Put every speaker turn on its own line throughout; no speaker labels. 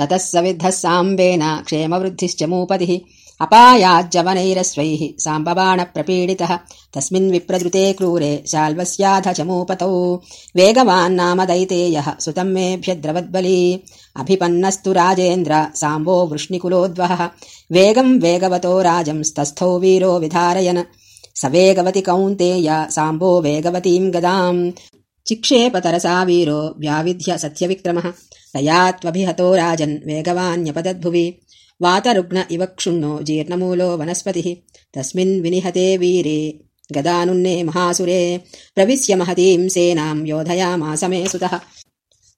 ततः सविद्धः साम्बेन क्षेमवृद्धिश्च मूपतिः। अपायाज्जवनैरस्वैः साम्बबाणप्रपीडितः। तस्मिन् विप्रदृते क्रूरे शाल्वस्याध च मूपतौ। वेगवान्नाम दैतेयः सुतम् मेऽभ्यद्रवद्बली। अभिपन्नस्तु राजेन्द्र साम्बो वृष्णिकुलोद्वहः। वेगम् वेगवतो राजंस्तस्थौ वीरो विधारयन्। स वेगवति कौन्तेय साम्बो वेगवतीम् गदाम् चिक्षेपतरसा वीरो व्याविध्य सत्यविक्रमः। तया त्वभिहतो राजन् वेगवान्यपदद्भुवि। वातरुग्न इव क्षुण्णो जीर्णमूलो वनस्पतिः। तस्मिन् विनिहते वीरे गदानुन्ने महासुरे। प्रविश्य महतीम् सेनाम् योधयामासमे सुतः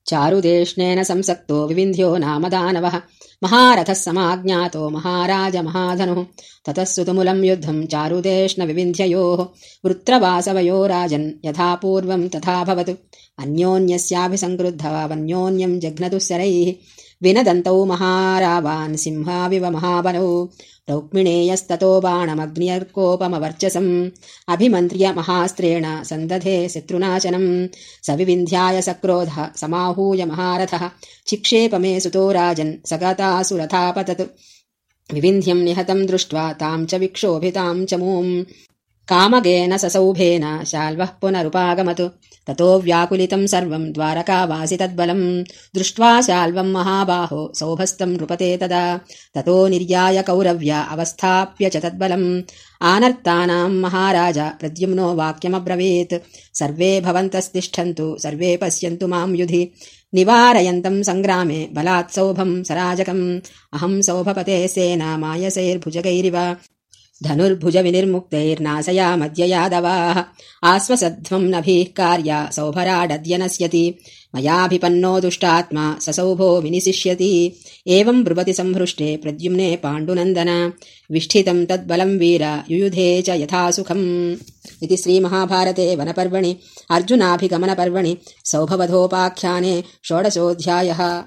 चारुदेष्णेन संसक्तो विविन्ध्यो नाम दानवः महारथः समाज्ञातो महाराज महाधनुः। ततः सुतुमुलम् युद्धम् चारुदेष्ण विविन्ध्ययोः। वृत्रवासवयो राजन् यथा पूर्वम् तथा भवतु। अन्योन्यस्याभिसङ्क्रुद्धवान्योन्यम् जघ्नतुः विनदन्तौ महारावान् सिंहाविव महाबलौ। रौक्मिणेयस्ततो बाणमग्न्यर्कोपमवर्चसम्। अभिमन्त्र्य महास्त्रेण सन्दधे शत्रुनाशनम्। स विविन्ध्याय सक्रोधः समाहूय महारथः। चिक्षेपमे सुतो राजन् स गतासुरथापतत् विविन्ध्यम् निहतम् दृष्ट्वा ताम् च विक्षोभिताम् च मूम् कामगेन ससौभेन शाल्वः पुनरुपागमतु। ततो व्याकुलितम् सर्वम् द्वारकावासि तद्बलम्। दृष्ट्वा शाल्वम् महाबाहो सौभस्तम् नृपते तदा। ततो निर्याय कौरव्य अवस्थाप्य च तद्बलम्। आनर्तानाम् महाराज प्रद्युम्नो वाक्यमब्रवीत्। सर्वे भवन्तस्तिष्ठन्तु सर्वे पश्यन्तु माम् युधि। निवारयन्तम् सङ्ग्रामे बलात् सौभम् सराजकम्। अहम् सौभपते सेना मायसैर्भुजगैरिव धनुर्भुजविनिर्मुक्तैर्नाशया यादवाः आश्वसध्वम् नभिः कार्या सौभराडद्य नश्यति मयाभिपन्नो दुष्टात्मा ससौभो विनिशिष्यति। एवम् ब्रुवति सम्भृष्टे प्रद्युम्ने पाण्डुनन्दन। विष्ठितम् तद्बलम् वीर युयुधे च यथा सुखम्। इति श्रीमहाभारते वनपर्वणि। अर्जुनाभिगमनपर्वणि। सौभवधोपाख्याने षोडशोऽध्यायः